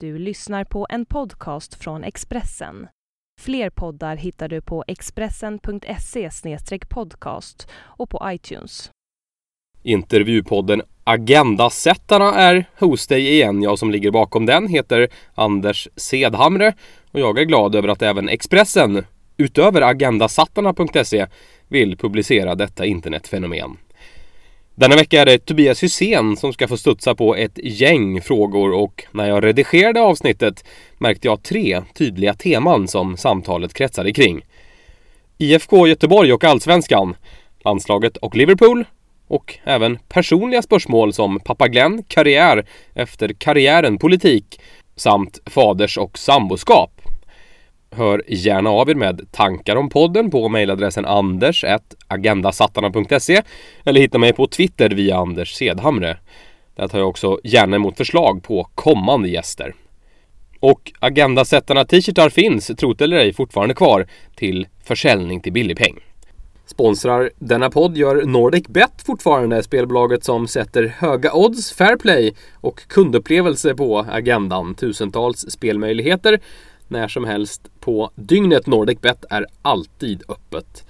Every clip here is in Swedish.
Du lyssnar på en podcast från Expressen. Fler poddar hittar du på expressen.se podcast och på iTunes. Intervjupodden Agendasättarna är hos dig igen. Jag som ligger bakom den heter Anders Sedhamre och jag är glad över att även Expressen, utöver agendasattarna.se, vill publicera detta internetfenomen. Denna vecka är det Tobias Hysén som ska få studsa på ett gäng frågor och när jag redigerade avsnittet märkte jag tre tydliga teman som samtalet kretsade kring. IFK Göteborg och Allsvenskan, landslaget och Liverpool och även personliga spörsmål som pappa Glenn, karriär efter karriären, politik samt faders och samboskap. Hör gärna av er med tankar om podden på mejladressen anders.agendasattarna.se eller hitta mig på Twitter via Anders Sedhamre. Där tar jag också gärna emot förslag på kommande gäster. Och Agendasättarna t-shirtar finns, trot eller ej, fortfarande kvar till försäljning till billig peng. Sponsrar denna podd gör NordicBet fortfarande, spelbolaget som sätter höga odds, fair play och kundupplevelse på agendan. Tusentals spelmöjligheter när som helst på dygnet. NordicBet är alltid öppet.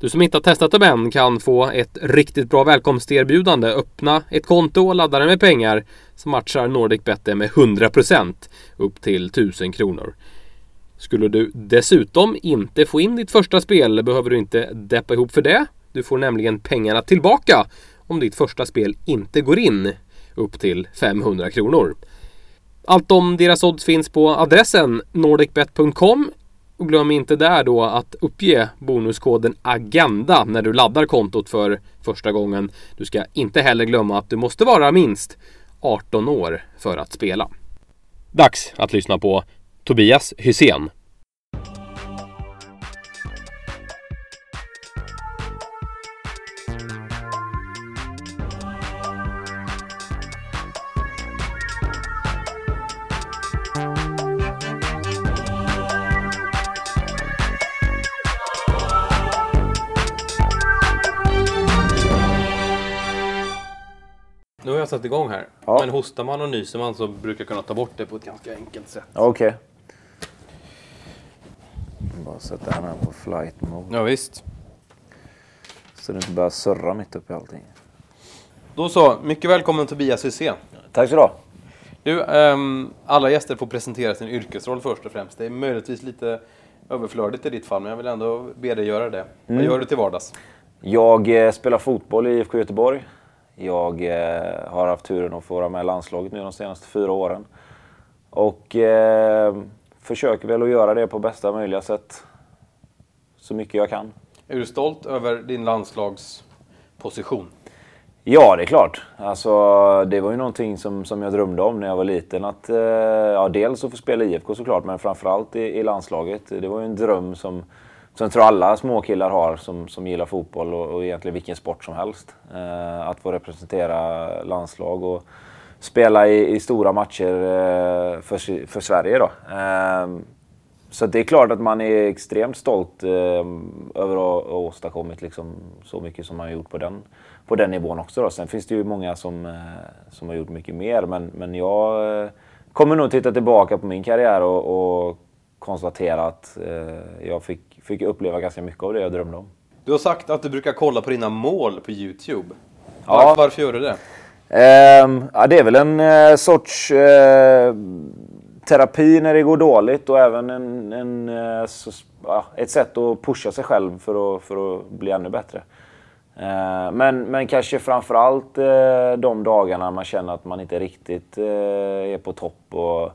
Du som inte har testat dem än kan få ett riktigt bra välkomsterbjudande. Öppna ett konto och ladda det med pengar som matchar NordicBet med 100% upp till 1000 kronor. Skulle du dessutom inte få in ditt första spel behöver du inte deppa ihop för det. Du får nämligen pengarna tillbaka om ditt första spel inte går in upp till 500 kronor. Allt om deras odds finns på adressen nordicbet.com. Och glöm inte där då att uppge bonuskoden AGENDA när du laddar kontot för första gången. Du ska inte heller glömma att du måste vara minst 18 år för att spela. Dags att lyssna på Tobias Hysén. Satt igång här. Ja. Men hostar man och nyser man så brukar jag kunna ta bort det på ett ganska enkelt sätt. Okej. Bara sätta den här på flight mode. Ja, visst. Så det inte börjar surra mitt uppe i allting. Då så, mycket välkommen Tobias Hysén. Tack så du ha. Du, ehm, alla gäster får presentera sin yrkesroll först och främst. Det är möjligtvis lite överflödigt i ditt fall, men jag vill ändå be dig göra det. Vad gör du till vardags? Jag eh, spelar fotboll i IFK Göteborg. Jag eh, har haft turen att få vara med i landslaget nu de senaste fyra åren. Och eh, försöker väl att göra det på bästa möjliga sätt. Så mycket jag kan. Är du stolt över din landslagsposition? Ja, det är klart. Alltså, det var ju någonting som, som jag drömde om när jag var liten. Att, eh, ja, dels att få spela i IFK såklart, men framförallt i, i landslaget. Det var ju en dröm som, som jag tror alla småkillar har som, som gillar fotboll och, och egentligen vilken sport som helst. Eh, att få representera landslag och spela i, i stora matcher eh, för, för Sverige. Då. Eh, så det är klart att man är extremt stolt eh, över att ha åstadkommit liksom så mycket som man har gjort på den, på den nivån också. Då. Sen finns det ju många som, eh, som har gjort mycket mer, men, men jag eh, kommer nog titta tillbaka på min karriär och, och konstatera att eh, jag fick, fick uppleva ganska mycket av det jag drömde om. Du har sagt att du brukar kolla på dina mål på Youtube. Ja. Var, varför gör du det? Ehm, ja, det är väl en eh, sorts eh, terapi när det går dåligt och även en, en, eh, så, ja, ett sätt att pusha sig själv för att, för att bli ännu bättre. Eh, men, men kanske framförallt eh, de dagarna man känner att man inte riktigt eh, är på topp och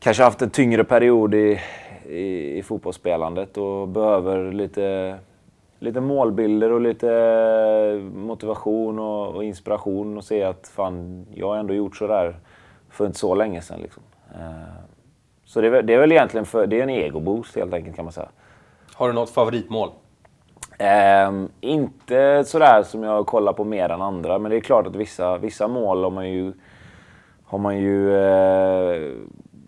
kanske haft en tyngre period i, i, i fotbollsspelandet och behöver lite, lite målbilder och lite motivation och, och inspiration och se att fan, jag har ändå gjort sådär för inte så länge sedan. Liksom. Eh, Så det är, väl- det är väl egentligen för, det är en egoboost helt enkelt kan man säga. Har du något favoritmål? Ehm, inte sådär som jag kollar på mer än andra, men det är klart att vissa, vissa mål har man ju, har man ju eh,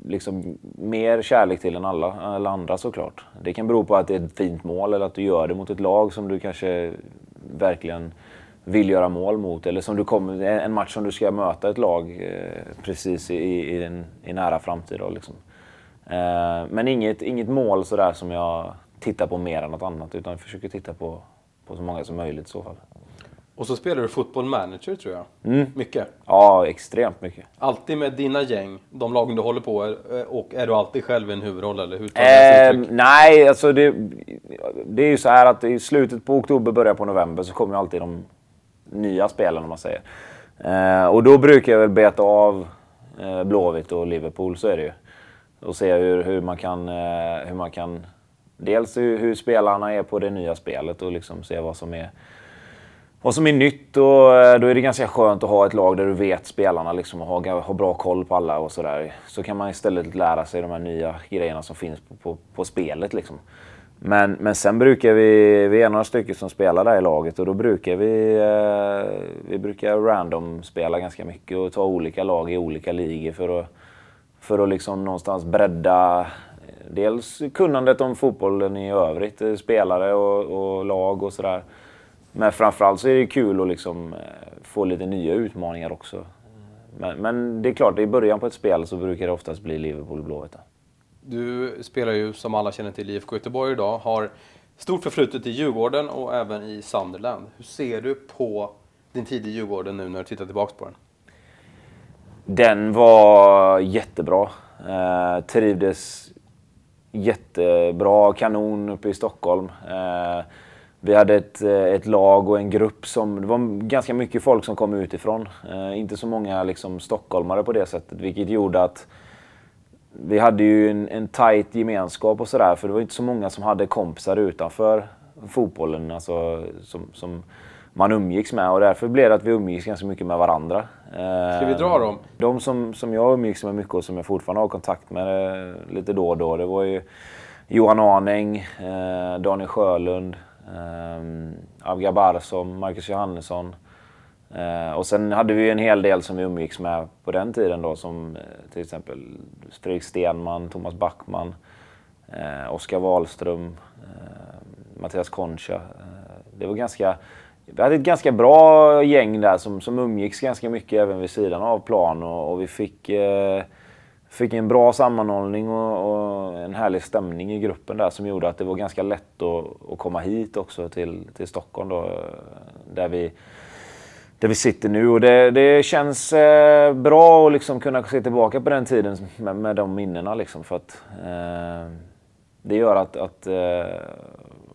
liksom mer kärlek till än alla, alla andra såklart. Det kan bero på att det är ett fint mål eller att du gör det mot ett lag som du kanske verkligen vill göra mål mot. Eller som du kommer, en match som du ska möta ett lag eh, precis i, i, en, i nära framtid. Då, liksom. eh, men inget, inget mål sådär som jag tittar på mer än något annat. Utan jag försöker titta på, på så många som möjligt i så fall. Och så spelar du fotboll manager tror jag. Mm. Mycket. Ja, extremt mycket. Alltid med dina gäng, de lagen du håller på eh, och är du alltid själv i en huvudroll eller hur tar Eh, nej, alltså det, det är ju så här att i slutet på oktober, början på november så kommer ju alltid de nya spelen om man säger. Eh, och då brukar jag väl beta av eh, Blåvitt och Liverpool, så är det ju. Och se hur, hur, man, kan, eh, hur man kan... Dels hur, hur spelarna är på det nya spelet och liksom se vad som är vad som är nytt och eh, då är det ganska skönt att ha ett lag där du vet spelarna liksom och har, har bra koll på alla och sådär. Så kan man istället lära sig de här nya grejerna som finns på, på, på spelet liksom. Men, men sen brukar vi, vi är några stycken som spelar där i laget och då brukar vi, eh, vi brukar random-spela ganska mycket och ta olika lag i olika ligor för att, för att liksom någonstans bredda eh, dels kunnandet om fotbollen i övrigt, eh, spelare och, och lag och sådär. Men framförallt så är det kul att liksom eh, få lite nya utmaningar också. Men, men, det är klart, i början på ett spel så brukar det oftast bli Liverpool Blåvitt. Du spelar ju som alla känner till IFK Göteborg idag, har stort förflutet i Djurgården och även i Sunderland. Hur ser du på din tid i Djurgården nu när du tittar tillbaka på den? Den var jättebra. Eh, trivdes jättebra, kanon uppe i Stockholm. Eh, vi hade ett, eh, ett lag och en grupp som... Det var ganska mycket folk som kom utifrån. Eh, inte så många liksom, stockholmare på det sättet, vilket gjorde att vi hade ju en, en tajt gemenskap och sådär, för det var inte så många som hade kompisar utanför fotbollen alltså, som, som man umgicks med. Och därför blev det att vi umgicks ganska mycket med varandra. Ska vi dra dem? De som, som jag umgicks med mycket och som jag fortfarande har kontakt med eh, lite då och då, det var ju Johan Arning, eh, Daniel Sjölund, Ehm, um, Avga Barsom, Marcus Johannesson. Uh, och sen hade vi en hel del som vi umgicks med på den tiden då som uh, till exempel Fredrik Stenman, Thomas Backman, uh, Oskar Wahlström, Mattias Concha. det var ganska, vi hade ett ganska bra gäng där som, som umgicks ganska mycket även vid sidan av plan och, och vi fick fick en bra sammanhållning och, och, en härlig stämning i gruppen där som gjorde att det var ganska lätt att, att komma hit också till, till Stockholm då, där vi, där vi sitter nu. Och det, det känns eh, bra att liksom kunna se tillbaka på den tiden med, med de minnena. Liksom, för att, eh, det gör att, att eh,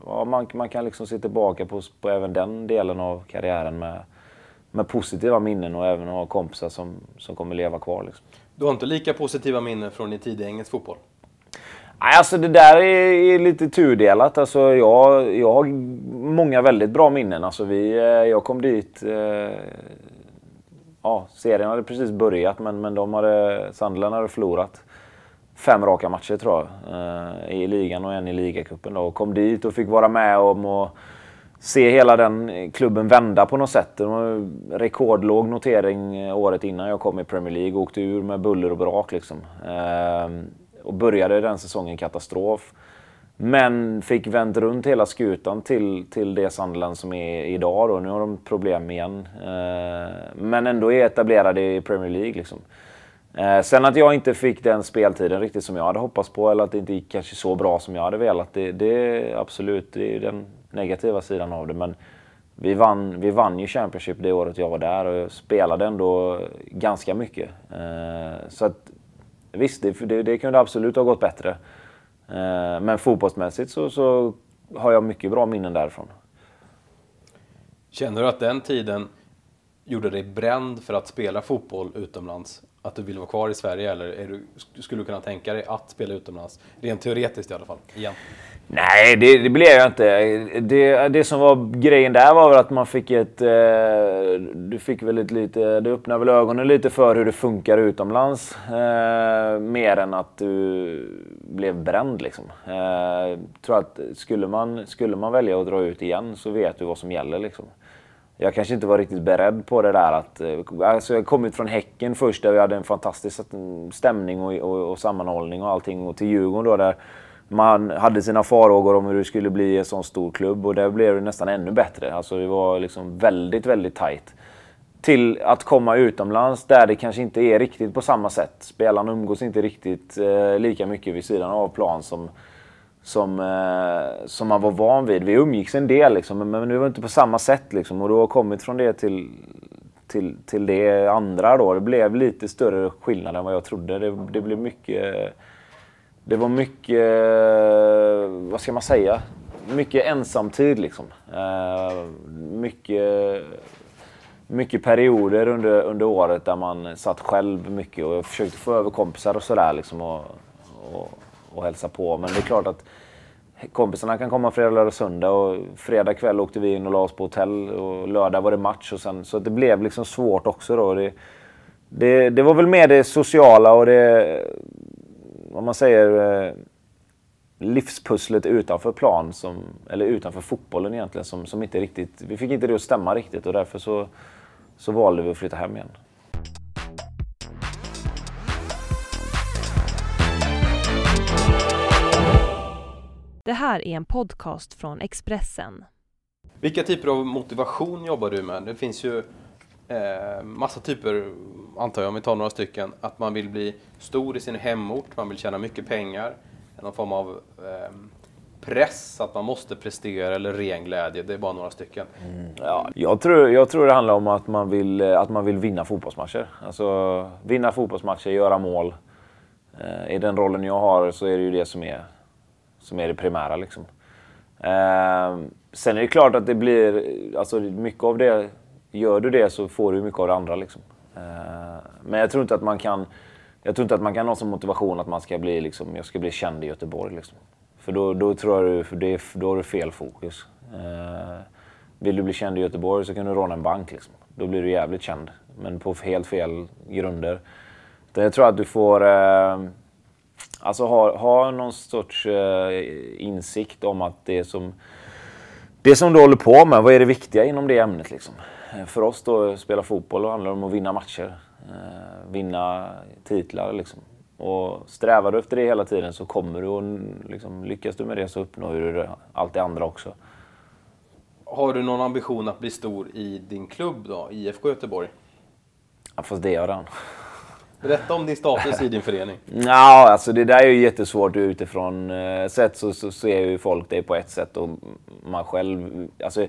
ja, man, man kan liksom se tillbaka på, på även den delen av karriären med, med positiva minnen och även ha kompisar som, som kommer leva kvar. Liksom. Du har inte lika positiva minnen från din tid i engelsk fotboll? Nej, alltså det där är, är lite tudelat. Alltså jag, jag har många väldigt bra minnen. Alltså vi, eh, jag kom dit... Eh, ja, serien hade precis börjat, men, men de hade, Sunderland hade förlorat fem raka matcher tror jag. Eh, I ligan och en i ligacupen. Och kom dit och fick vara med om och se hela den eh, klubben vända på något sätt. Det var rekordlåg notering eh, året innan jag kom i Premier League. Åkte ur med buller och brak liksom. Ehm, och började den säsongen katastrof. Men fick vänt runt hela skutan till, till det Sunderland som är idag. Då. Nu har de problem igen. Ehm, men ändå är etablerade i Premier League. Liksom. Ehm, sen att jag inte fick den speltiden riktigt som jag hade hoppats på eller att det inte gick kanske så bra som jag hade velat. Det, det absolut, det är den negativa sidan av det. Men vi vann, vi vann ju Championship det året jag var där och spelade ändå ganska mycket. Eh, så att, visst, det, det, det kunde absolut ha gått bättre. Eh, men fotbollsmässigt så, så har jag mycket bra minnen därifrån. Känner du att den tiden gjorde dig bränd för att spela fotboll utomlands? Att du vill vara kvar i Sverige eller är du, skulle du kunna tänka dig att spela utomlands? Rent teoretiskt i alla fall, igen. Nej, det, det blev jag inte. Det, det som var grejen där var väl att man fick ett... Eh, du fick väl ett lite... Det öppnade väl ögonen lite för hur det funkar utomlands. Eh, mer än att du blev bränd liksom. Eh, tror att skulle man, skulle man välja att dra ut igen så vet du vad som gäller liksom. Jag kanske inte var riktigt beredd på det där att... Eh, alltså jag kom ut från Häcken först där vi hade en fantastisk stämning och, och, och sammanhållning och allting. Och till Djurgården då där man hade sina farhågor om hur det skulle bli en sån stor klubb och där blev det nästan ännu bättre. Alltså det var liksom väldigt, väldigt tajt. Till att komma utomlands där det kanske inte är riktigt på samma sätt. Spelarna umgås inte riktigt eh, lika mycket vid sidan av plan som, som, eh, som man var van vid. Vi umgicks en del liksom, men det var inte på samma sätt. Liksom. Och då har kommit från det till, till, till det andra då. Det blev lite större skillnad än vad jag trodde. Det, det blev mycket det var mycket, vad ska man säga, mycket ensamtid liksom. Eh, mycket, mycket perioder under, under året där man satt själv mycket och försökte få över kompisar och sådär liksom och, och, och hälsa på. Men det är klart att kompisarna kan komma fredag, lördag, söndag och fredag kväll åkte vi in och la oss på hotell och lördag var det match och sen så det blev liksom svårt också då. Det, det, det var väl mer det sociala och det vad man säger, eh, livspusslet utanför plan, som, eller utanför fotbollen egentligen, som, som inte riktigt, vi fick inte det att stämma riktigt och därför så, så valde vi att flytta hem igen. Det här är en podcast från Expressen. Vilka typer av motivation jobbar du med? Det finns ju eh, massa typer, antar jag, om vi tar några stycken. Att man vill bli stor i sin hemort, man vill tjäna mycket pengar. Någon form av eh, press, att man måste prestera eller ren glädje. Det är bara några stycken. Mm, ja, jag, tror, jag tror det handlar om att man vill, att man vill vinna fotbollsmatcher. Alltså vinna fotbollsmatcher, göra mål. Eh, I den rollen jag har så är det ju det som är, som är det primära. Liksom. Eh, sen är det klart att det blir, alltså mycket av det gör du det så får du mycket av det andra. Liksom. Eh, men jag tror inte att man kan jag tror inte att man kan ha som motivation att man ska bli, liksom, jag ska bli känd i Göteborg. Liksom. För då, då tror jag du, för det, då har du fel fokus. Eh, vill du bli känd i Göteborg så kan du råna en bank. Liksom. Då blir du jävligt känd. Men på helt fel grunder. jag tror att du får eh, alltså ha, ha någon sorts eh, insikt om att det som, det som du håller på med, vad är det viktiga inom det ämnet? Liksom? För oss då, att spela fotboll handlar om att vinna matcher. Eh, vinna titlar liksom. Och strävar du efter det hela tiden så kommer du och liksom, lyckas du med det så uppnår du allt det andra också. Har du någon ambition att bli stor i din klubb då, IFK Göteborg? Ja, fast det har han. Berätta om din status i din förening. Ja, alltså det där är ju jättesvårt utifrån eh, sett så, så ser ju folk det på ett sätt och man själv... Alltså,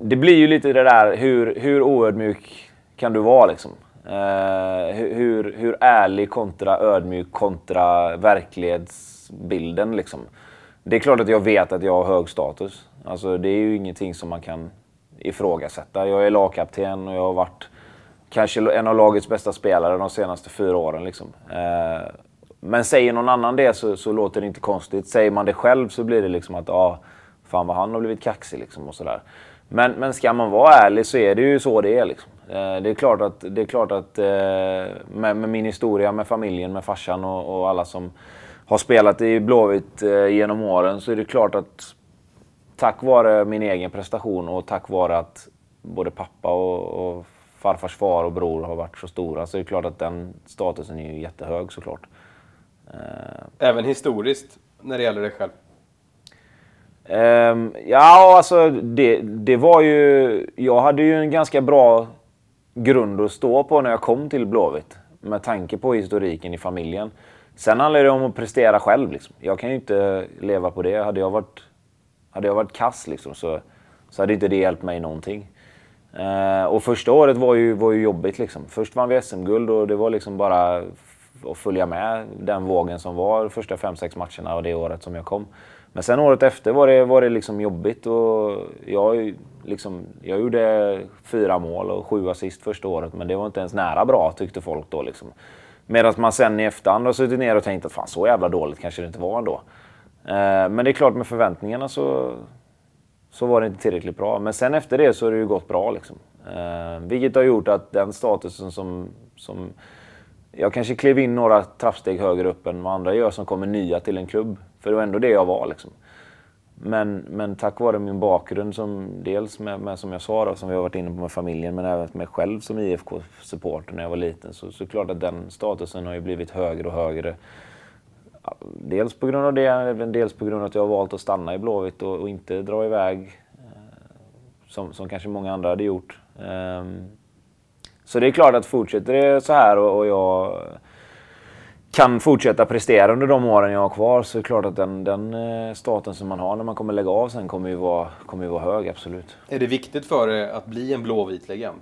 det blir ju lite det där, hur, hur oödmjuk kan du vara liksom? Uh, hur, hur ärlig kontra ödmjuk kontra verklighetsbilden liksom. Det är klart att jag vet att jag har hög status. Alltså, det är ju ingenting som man kan ifrågasätta. Jag är lagkapten och jag har varit kanske en av lagets bästa spelare de senaste fyra åren. Liksom. Eh, men säger någon annan det så, så, låter det inte konstigt. Säger man det själv så blir det liksom att ah, fan vad han har blivit kaxig liksom och sådär. Men, men ska man vara ärlig så är det ju så det är. Liksom. Eh, det är klart att, det är klart att eh, med, med, min historia, med familjen, med farsan och, och alla som har spelat i Blåvitt eh, genom åren så är det klart att tack vare min egen prestation och tack vare att både pappa och, och farfars far och bror har varit så stora så är det klart att den statusen är ju jättehög såklart. Eh, Även historiskt när det gäller dig själv? Um, ja, alltså det, det var ju... Jag hade ju en ganska bra grund att stå på när jag kom till Blåvitt. Med tanke på historiken i familjen. Sen handlar det om att prestera själv. Liksom. Jag kan ju inte leva på det. Hade jag varit, hade jag varit kass liksom, så, så hade inte det hjälpt mig någonting. Uh, och första året var ju, var ju jobbigt. Liksom. Först vann vi SM-guld och det var liksom bara att följa med den vågen som var första fem sex matcherna och det året som jag kom. Men sen året efter var det, var det liksom jobbigt och jag, liksom, jag gjorde fyra mål och sju assist första året men det var inte ens nära bra tyckte folk då. Liksom. Medan man sen i efterhand har suttit ner och tänkt att fan så jävla dåligt kanske det inte var ändå. Eh, men det är klart med förväntningarna så, så var det inte tillräckligt bra. Men sen efter det så har det ju gått bra. Liksom. Eh, vilket har gjort att den statusen som, som jag kanske klev in några trappsteg högre upp än vad andra gör som kommer nya till en klubb. För det var ändå det jag var. Liksom. Men, men tack vare min bakgrund, som, dels med, med, som jag sa, då, som vi har varit inne på med familjen, men även mig själv som IFK-supporter när jag var liten, så, så klart att den statusen har ju blivit högre och högre. dels på grund av det, dels på grund av att jag har valt att stanna i Blåvitt och, och inte dra iväg eh, som, som kanske många andra hade gjort. Um, så det är klart att fortsätter det så här och, och, jag kan fortsätta prestera under de åren jag har kvar så är det klart att den, den eh, staten som man har när man kommer lägga av sen kommer ju vara, kommer ju vara hög, absolut. Är det viktigt för dig att bli en blåvit legend?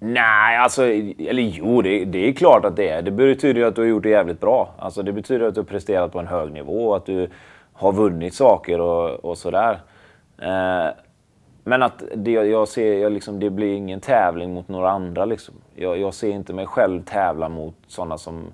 Nej, alltså, eller jo, det, det, är klart att det är. Det betyder ju att du har gjort det jävligt bra. Alltså, det betyder att du har presterat på en hög nivå och att du har vunnit saker och, och sådär. Eh, men att det, jag ser, jag liksom, det blir ingen tävling mot några andra. Liksom. Jag, jag ser inte mig själv tävla mot sådana som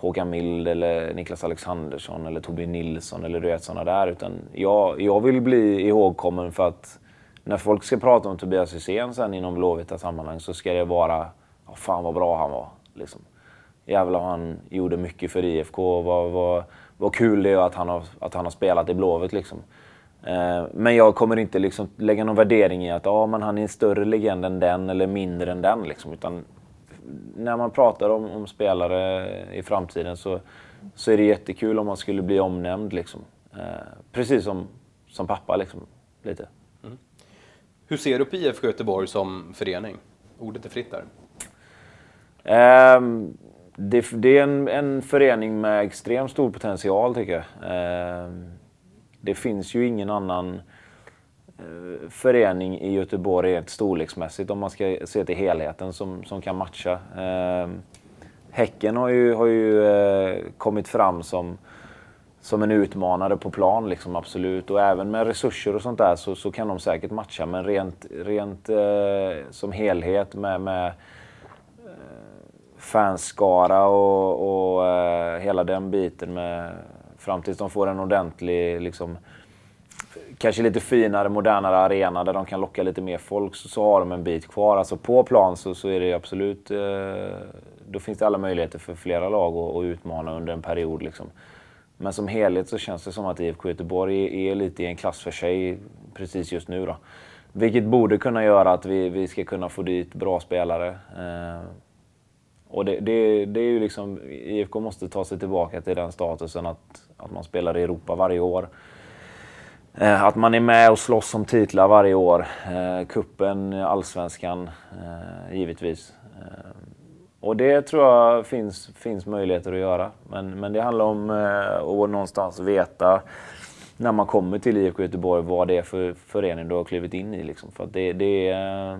Håkan Mild eller Niklas Alexandersson eller Tobbe Nilsson eller du vet sådana där. Utan jag, jag vill bli ihågkommen för att när folk ska prata om Tobias Hysén sen inom blåvita sammanhang så ska det vara oh, fan vad bra han var. Liksom. Jävlar han gjorde mycket för IFK. Vad, vad, vad kul det är att han har, att han har spelat i Blåvitt. Liksom. Eh, men jag kommer inte liksom lägga någon värdering i att ah, men han är en större legend än den eller mindre än den. Liksom. Utan när man pratar om, om, spelare i framtiden så, så är det jättekul om man skulle bli omnämnd. Liksom. Eh, precis som, som pappa, liksom, lite. Mm. Hur ser du på IFK Göteborg som förening? Ordet är fritt där. Eh, det, det, är en, en, förening med extremt stor potential tycker jag. Eh, det finns ju ingen annan Eh, förening i Göteborg rent storleksmässigt om man ska se till helheten som, som kan matcha. Eh, häcken har ju, har ju eh, kommit fram som, som en utmanare på plan, liksom, absolut. Och även med resurser och sånt där så, så kan de säkert matcha. Men rent, rent eh, som helhet med, med eh, fanskara och, och eh, hela den biten med Fram tills de får en ordentlig, liksom, kanske lite finare, modernare arena där de kan locka lite mer folk så, så har de en bit kvar. Alltså på plan så, så är det absolut... Eh, då finns det alla möjligheter för flera lag att, att utmana under en period. Liksom. Men som helhet så känns det som att IFK Göteborg är, är lite i en klass för sig precis just nu. Då. Vilket borde kunna göra att vi, vi ska kunna få dit bra spelare. Eh, och det, det, det, är ju liksom, IFK måste ta sig tillbaka till den statusen att, att man spelar i Europa varje år. Eh, att man är med och slåss om titlar varje år. Eh, kuppen, allsvenskan, eh, givetvis. Eh, och det tror jag finns, finns möjligheter att göra. Men, men det handlar om eh, att någonstans veta när man kommer till IFK Göteborg vad det är för förening du har klivit in i. Liksom. För det, det är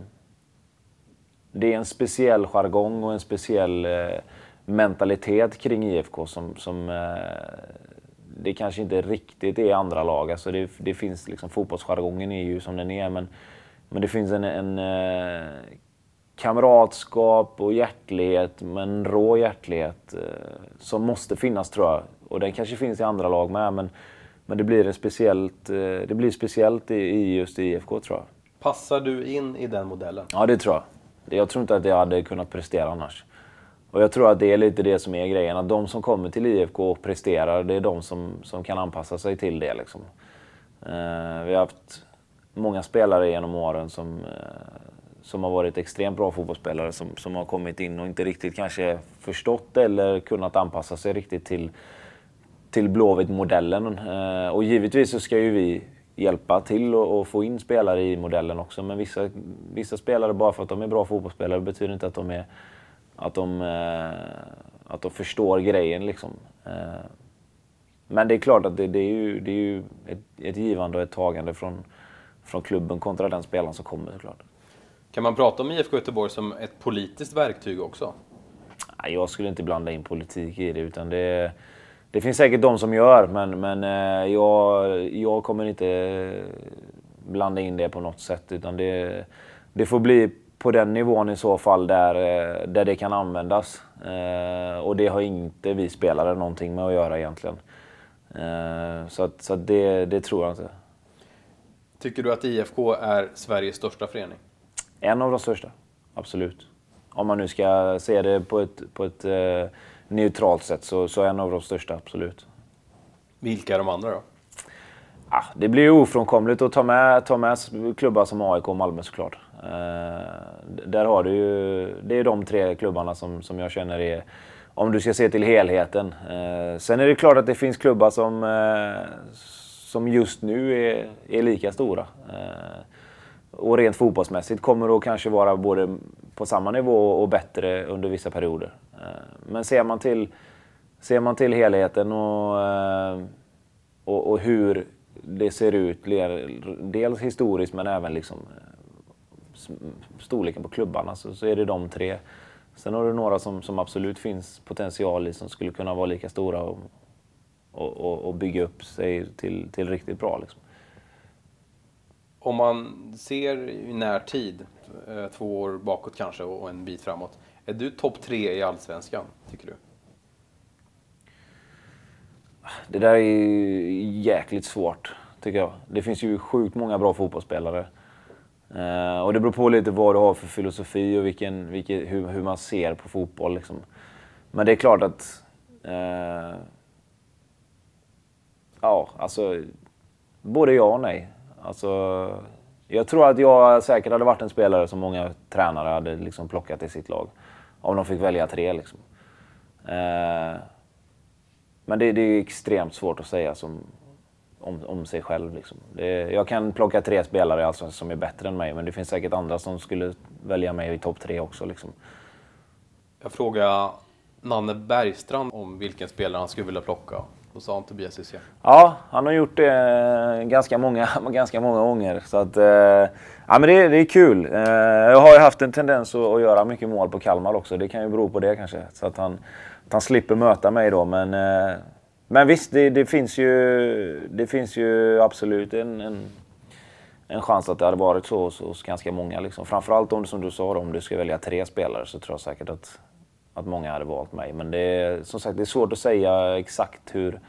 det är en speciell jargong och en speciell eh, mentalitet kring IFK som, som eh, det kanske inte riktigt är andra lag. Alltså det, det finns liksom, fotbollsjargongen är ju som den är men, men det finns en, en eh, kamratskap och hjärtlighet, men rå hjärtlighet eh, som måste finnas tror jag. Och den kanske finns i andra lag med men, men det blir, speciellt, eh, det blir speciellt i, i just IFK tror jag. Passar du in i den modellen? Ja, det tror jag. Jag tror inte att jag hade kunnat prestera annars. Och jag tror att det är lite det som är grejen. Att de som kommer till IFK och presterar, det är de som, som kan anpassa sig till det. Liksom. Eh, vi har haft många spelare genom åren som, eh, som har varit extremt bra fotbollsspelare som, som har kommit in och inte riktigt kanske förstått eller kunnat anpassa sig riktigt till, till Blåvitt-modellen. Eh, och givetvis så ska ju vi hjälpa till och, och, få in spelare i modellen också. Men vissa, vissa spelare, bara för att de är bra fotbollsspelare, betyder inte att de, är, att de, eh, att de förstår grejen. Liksom. Eh, men det är klart att det, det är ju, det är ju ett, ett, givande och ett tagande från, från klubben kontra den spelaren som kommer såklart. Kan man prata om IFK Göteborg som ett politiskt verktyg också? Jag skulle inte blanda in politik i det, utan det det finns säkert de som gör, men, men eh, jag, jag kommer inte blanda in det på något sätt. Utan det, det får bli på den nivån i så fall där, eh, där det kan användas. Eh, och det har inte vi spelare någonting med att göra egentligen. Så, att, så att det, det tror jag inte. Tycker du att IFK är Sveriges största förening? En av de största, absolut. Om man nu ska se det på ett, på ett neutralt sett så, så är en av de största, absolut. Vilka är de andra då? Ah, det blir ofrånkomligt att ta med, ta med klubbar som AIK och Malmö såklart. Eh, där har du ju, det är de tre klubbarna som, som jag känner är om du ska se till helheten. Eh, sen är det klart att det finns klubbar som, eh, som just nu är, är lika stora. Eh, och rent fotbollsmässigt kommer det att kanske vara både på samma nivå och bättre under vissa perioder. Eh, men ser man till, ser man till helheten och, eh, och, och hur det ser ut, dels historiskt men även liksom storleken på klubbarna, så, så är det de tre Sen har du några som, som absolut finns potential i som skulle kunna vara lika stora och, och, och bygga upp sig till, till riktigt bra. Liksom. Om man ser i närtid, eh, två år bakåt kanske och en bit framåt. Är du topp tre i Allsvenskan, tycker du? Det där är jäkligt svårt, tycker jag. Det finns ju sjukt många bra fotbollsspelare. Uh, och det beror på lite vad du har för filosofi och vilken, vilken, hur, hur man ser på fotboll. Liksom. Men det är klart att... Uh, ja, alltså... Både ja och nej. Alltså, jag tror att jag säkert hade varit en spelare som många tränare hade liksom plockat i sitt lag. Om de fick välja tre. Liksom. Uh, men det, det, är extremt svårt att säga som, om, om sig själv. Liksom. Det, jag kan plocka tre spelare alltså, som är bättre än mig, men det finns säkert andra som skulle välja mig i topp tre också. Liksom. Jag frågade Nanne Bergstrand om vilken spelare han skulle vilja plocka. Då sa han Tobias Hysén. Ja, han har gjort det eh, ganska många, ganska många gånger. Så att, eh, ja, men det, det är kul. Eh, jag har ju haft en tendens att, att, göra mycket mål på Kalmar också. Det kan ju bero på det kanske. Så att han, att han slipper möta mig då. Men men visst, det, det, finns, ju, det finns ju absolut en, en, en chans att det hade varit så hos, hos ganska många. Liksom. Framförallt om, som du sa, om du ska välja tre spelare så tror jag säkert att, att många hade valt mig. Men det är, som sagt, det är svårt att säga exakt hur,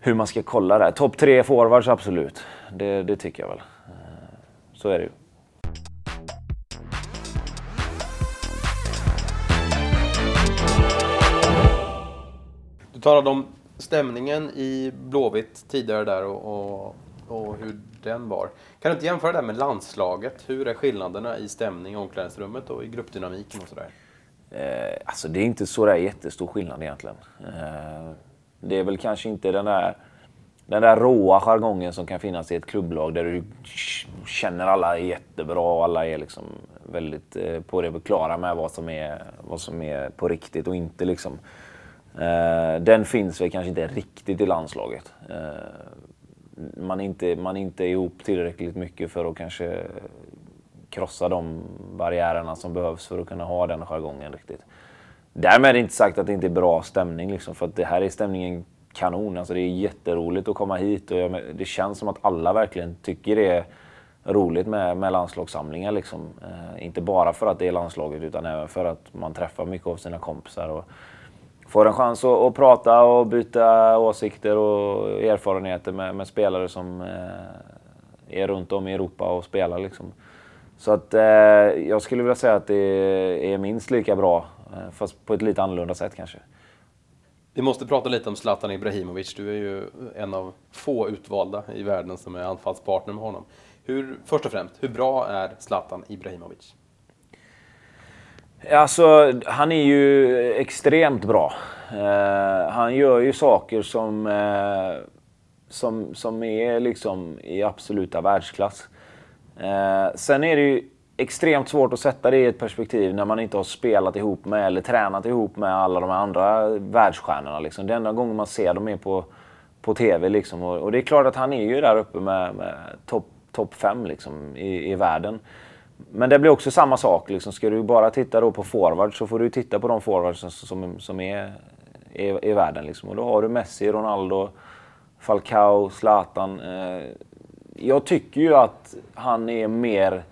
hur man ska kolla det. Topp tre forwards, absolut. Det, det tycker jag väl. Eh, så är det ju. talade om stämningen i Blåvitt tidigare där och, och, och, hur den var. Kan du inte jämföra det med landslaget? Hur är skillnaderna i stämning i omklädningsrummet och i gruppdynamiken och sådär? Eh, alltså det är inte så där jättestor skillnad egentligen. Eh, det är väl kanske inte den där, den där råa jargongen som kan finnas i ett klubblag där du känner alla är jättebra och alla är liksom väldigt eh, på det klara med vad som, är, vad som är på riktigt och inte. Liksom. Eh, den finns väl kanske inte riktigt i landslaget. Eh, man, är inte, man är inte ihop tillräckligt mycket för att kanske krossa de barriärerna som behövs för att kunna ha den jargongen riktigt. Därmed är det inte sagt att det inte är bra stämning, liksom, för att det här är stämningen kanon. Alltså, det är jätteroligt att komma hit och jag, det känns som att alla verkligen tycker det är roligt med, med landslagssamlingar. Liksom. Eh, inte bara för att det är landslaget utan även för att man träffar mycket av sina kompisar. Och, får en chans att, att, prata och byta åsikter och erfarenheter med, med spelare som eh, är runt om i Europa och spelar. Liksom. Så att eh, jag skulle vilja säga att det är minst lika bra, eh, fast på ett lite annorlunda sätt kanske. Vi måste prata lite om Zlatan Ibrahimovic. Du är ju en av få utvalda i världen som är anfallspartner med honom. Hur, först och främst, hur bra är Zlatan Ibrahimovic? Alltså, han är ju extremt bra. Eh, han gör ju saker som, eh, som, som är liksom i absoluta världsklass. Eh, sen är det ju extremt svårt att sätta det i ett perspektiv när man inte har spelat ihop med eller tränat ihop med alla de andra världsstjärnorna. Liksom. Det enda gången man ser dem är på, på TV. Liksom. Och, och, det är klart att han är ju där uppe med, med topp top fem liksom, i, i världen. Men det blir också samma sak. Liksom. Ska du bara titta då på forwards så får du titta på de forwards som, som, som är i, världen. Liksom. Och då har du Messi, Ronaldo, Falcao, Zlatan. Eh, jag tycker ju att han är mer...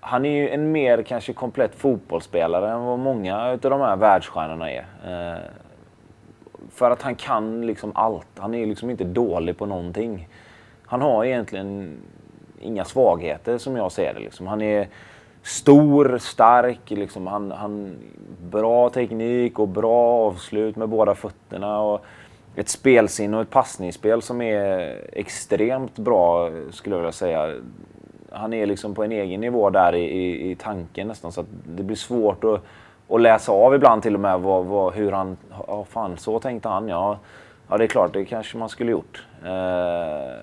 Han är ju en mer kanske komplett fotbollsspelare än vad många av de här världsstjärnorna är. Eh, för att han kan liksom allt. Han är liksom inte dålig på någonting. Han har egentligen inga svagheter som jag ser det. Liksom. Han är stor, stark, liksom. han, han bra teknik och bra avslut med båda fötterna. Och ett spelsinne och ett passningsspel som är extremt bra skulle jag vilja säga. Han är liksom på en egen nivå där i, i, i tanken nästan så att det blir svårt att, och läsa av ibland till och med vad, vad, hur han, ja fan så tänkte han ja. Ja det är klart, det kanske man skulle gjort. Eh,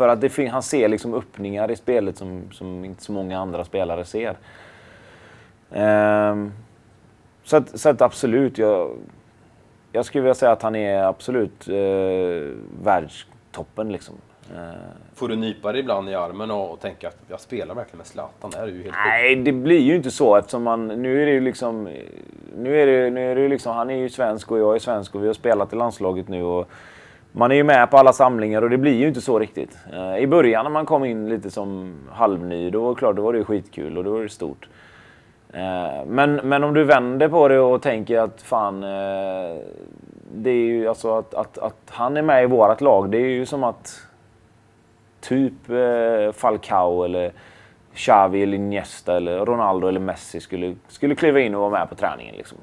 för att det, han ser liksom öppningar i spelet som, som inte så många andra spelare ser. Eh, så, att, så att absolut, jag, jag skulle vilja säga att han är absolut eh, världstoppen liksom. Eh. Får du nypa dig ibland i armen och, och tänka att jag spelar verkligen med Zlatan? Det är ju helt Nej, det blir ju inte så eftersom man... Nu är det ju liksom... Nu är det, nu är det liksom... Han är ju svensk och jag är svensk och vi har spelat i landslaget nu och man är ju med på alla samlingar och det blir ju inte så riktigt. Eh, I början när man kom in lite som halvny, då var det klart, då var det skitkul och då var det stort. Eh, men, men om du vänder på det och tänker att fan... Eh, det är ju alltså att, att, att han är med i vårt lag, det är ju som att typ Falcao eller Xavi eller Iniesta eller Ronaldo eller Messi skulle, skulle kliva in och vara med på träningen. Liksom.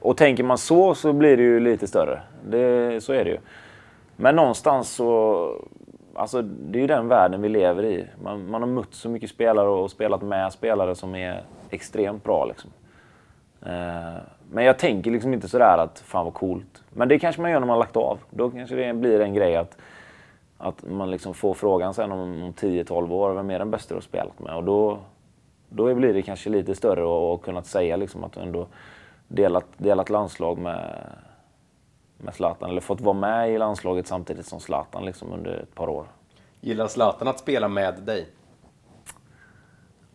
Och tänker man så så blir det ju lite större. Det, så är det ju. Men någonstans så... Alltså det är ju den världen vi lever i. Man, man har mött så mycket spelare och spelat med spelare som är extremt bra. Liksom. Eh, men jag tänker liksom inte sådär att fan vad coolt. Men det kanske man gör när man har lagt av. Då kanske det blir en grej att att man liksom får frågan sen om, om 10-12 år, vem är den bästa du har spelat med? Och då, då blir det kanske lite större att kunna säga liksom att du ändå delat, delat landslag med, med Zlatan, eller fått vara med i landslaget samtidigt som Zlatan liksom under ett par år. Gillar Zlatan att spela med dig?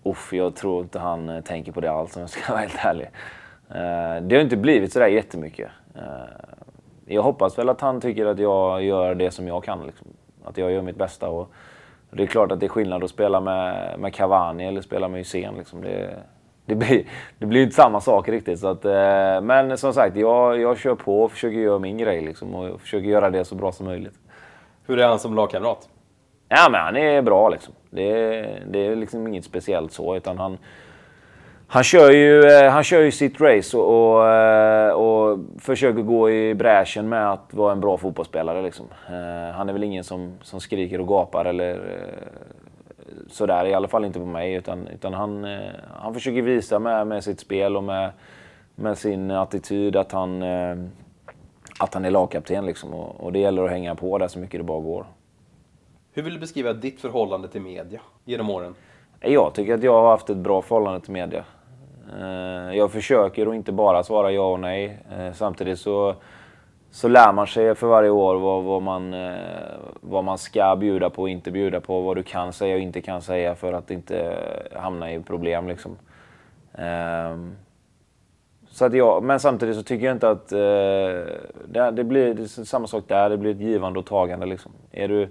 Uff, jag tror inte han eh, tänker på det alls om jag ska vara helt ärlig. Eh, det har inte blivit sådär jättemycket. Eh, jag hoppas väl att han tycker att jag gör det som jag kan. Liksom att jag gör mitt bästa. Och det är klart att det är skillnad att spela med, med Cavani eller spela med Hysén. Liksom. Det, det, blir, det blir inte samma sak riktigt. Så att, eh, men som sagt, jag, jag kör på och försöker göra min grej liksom, och försöker göra det så bra som möjligt. Hur är han som lagkamrat? Ja, men han är bra liksom. Det, det är liksom inget speciellt så, utan han han kör ju, eh, han kör ju sitt race och, och, eh, och försöker gå i bräschen med att vara en bra fotbollsspelare. Liksom. Eh, han är väl ingen som, som skriker och gapar eller sådär, i alla fall inte på mig. Utan, utan han, han försöker visa med, med sitt spel och med, med sin attityd att han, att han är lagkapten. Liksom. Och, och det gäller att hänga på där så mycket det bara går. Hur vill du beskriva ditt förhållande till media genom åren? Jag tycker att jag har haft ett bra förhållande till media. Eh, jag försöker att inte bara svara ja och nej. Eh, samtidigt så, så lär man sig för varje år vad, vad, man, eh, vad man ska bjuda på och inte bjuda på. Vad du kan säga och inte kan säga för att inte hamna i problem. Liksom. Ehm, så att jag, men samtidigt så tycker jag inte att eh, det, det blir det samma sak där. Det blir ett givande och tagande. Liksom. Är du,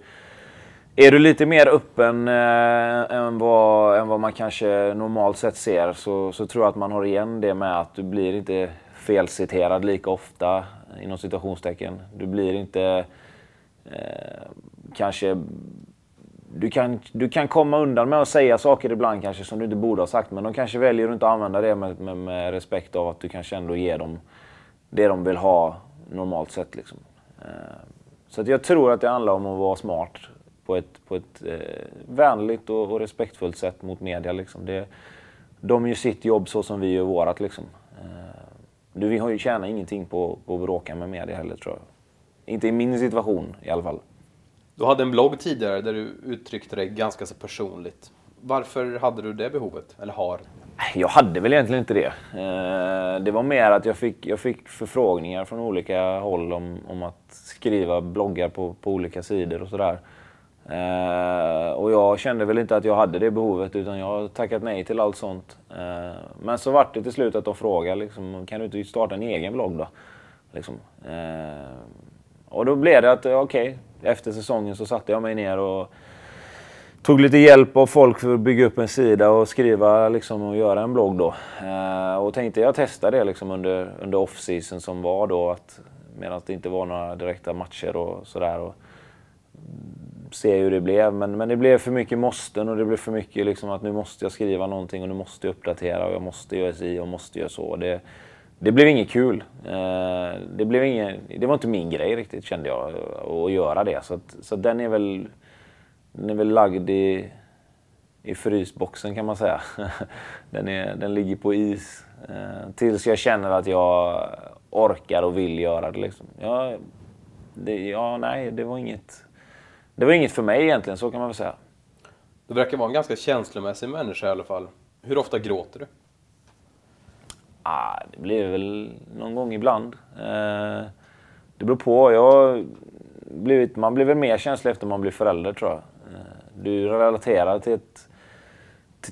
är du lite mer öppen eh, än, vad, än vad man kanske normalt sett ser så, så tror jag att man har igen det med att du blir inte felciterad lika ofta Eh, inom situationstecken. Du blir inte eh, kanske... Du kan, du kan komma undan med att säga saker ibland kanske som du inte borde ha sagt men de kanske väljer att inte använda det med, med, med respekt av att du kanske ändå ger dem det de vill ha normalt sett. Liksom. Eh, så att jag tror att det handlar om att vara smart på ett, på ett eh, vänligt och, och, respektfullt sätt mot media. Liksom. Det, de gör sitt jobb så som vi gör vårat. Liksom. Eh, vi har ju tjänat ingenting på, på att bråka med media heller tror jag. Inte i min situation i alla fall. Du hade en blogg tidigare där du uttryckte dig ganska så personligt. Varför hade du det behovet? Eller har? Jag hade väl egentligen inte det. Eh, det var mer att jag fick, jag fick förfrågningar från olika håll om, om att skriva bloggar på, på olika sidor och sådär. Eh, och jag kände väl inte att jag hade det behovet utan jag har tackat nej till allt sånt. Eh, men så vart det till slut att de frågade liksom, kan du inte starta en egen blogg då? Liksom. Eh, och då blev det att okej, okay, efter säsongen så satte jag mig ner och tog lite hjälp av folk för att bygga upp en sida och skriva liksom, och göra en blogg då. Eh, och tänkte jag testa det liksom under, under off-season som var då medan det inte var några direkta matcher och sådär se hur det blev. Men, men det blev för mycket måsten och det blev för mycket liksom att nu måste jag skriva någonting och nu måste jag uppdatera och jag måste göra si och måste göra så. Det, det blev inget kul. Eh, det, blev ingen, det var inte min grej riktigt kände jag, att göra det. Så, att, så den är väl, den är väl lagd i, i frysboxen kan man säga. Den, är, den ligger på is Eh, tills jag känner att jag orkar och vill göra det. Liksom. Ja, det, ja, nej, det var inget. Det var inget för mig egentligen, så kan man väl säga. Du verkar vara en ganska känslomässig människa i alla fall. Hur ofta gråter du? Ah, det blir väl någon gång ibland. Eh, det beror på. Jag blivit, man blir väl mer känslig efter man blir förälder tror jag. Eh, du relaterar till, ett,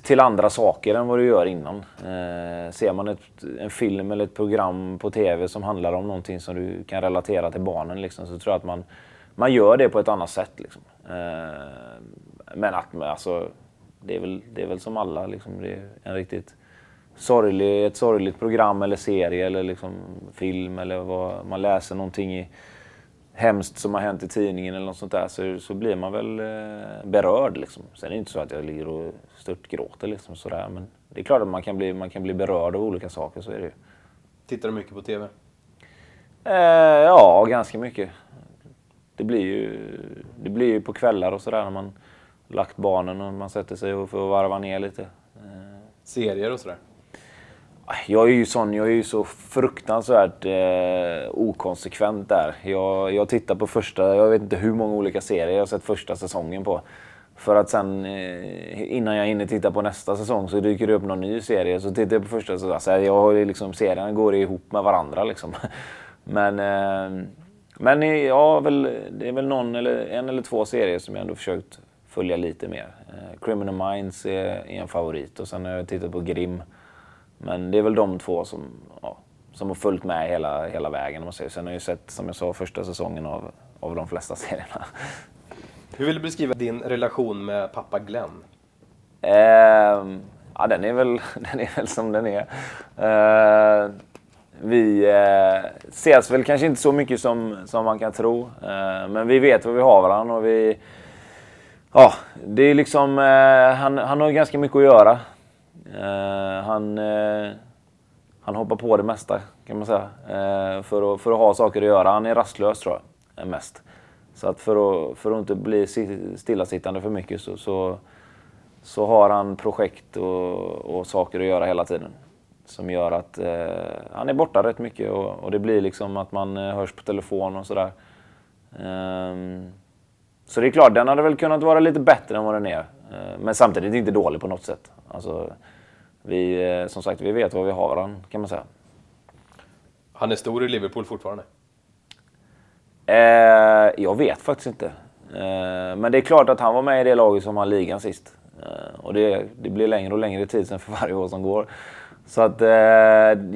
till andra saker än vad du gör innan. Eh, ser man ett, en film eller ett program på TV som handlar om någonting som du kan relatera till barnen liksom, så tror jag att man, man gör det på ett annat sätt. Liksom. Eh, men att, alltså, det, är väl, det är väl som alla. Liksom, det är en riktigt sorglig, ett sorgligt program eller serie eller liksom film eller vad man läser någonting i hemskt som har hänt i tidningen eller något sånt där så, så blir man väl eh, berörd. Liksom. Sen är det inte så att jag ligger och störtgråter liksom sådär. Men det är klart att man kan bli, man kan bli berörd av olika saker, så är det ju. Tittar du mycket på TV? Eh, ja, ganska mycket. Det blir ju, det blir ju på kvällar och sådär när man lagt barnen och man sätter sig och får varva ner lite. Eh. Serier och sådär? Jag är ju sån, jag är ju så fruktansvärt eh, okonsekvent där. Jag, jag tittar på första, jag vet inte hur många olika serier jag har sett första säsongen på. För att sen eh, innan jag hinner titta på nästa säsong så dyker det upp någon ny serie. Så tittar jag på första säsongen. Så jag har liksom, serierna går ihop med varandra liksom. Men, eh, men ja, väl, det är väl någon eller, en eller två serier som jag ändå försökt följa lite mer. Eh, Criminal Minds är, är en favorit och sen har jag tittat på Grimm. Men det är väl de två som, ja, som har följt med hela, hela vägen. Man säger. Sen har jag ju sett, som jag sa, första säsongen av, av de flesta serierna. Hur vill du beskriva din relation med pappa Glenn? Eh, ja, den är, väl, den är väl som den är. Eh, vi eh, ses väl kanske inte så mycket som, som man kan tro. Eh, men vi vet vad vi har varandra och vi... Ja, det är liksom... Eh, han, han har ganska mycket att göra. Eh, han, eh, han hoppar på det mesta kan man säga. Eh, för, att, för att ha saker att göra. Han är rastlös tror jag, eh, mest. Så att för att, för att inte bli stillasittande för mycket så, så, så har han projekt och, och, saker att göra hela tiden. Som gör att han är borta rätt mycket och, och, det blir liksom att man hörs på telefon och sådär. Um, så det är klart, den hade väl kunnat vara lite bättre än vad den är. Men samtidigt inte dålig på något sätt. Alltså, vi, eh, som sagt, vi vet vad vi har varandra kan man säga. Han är stor i Liverpool fortfarande? Eh, jag vet faktiskt inte. Eh, men det är klart att han var med i det laget som har ligan sist. Eh, och det, det, blir längre och längre tid sen för varje år som går. Så att eh,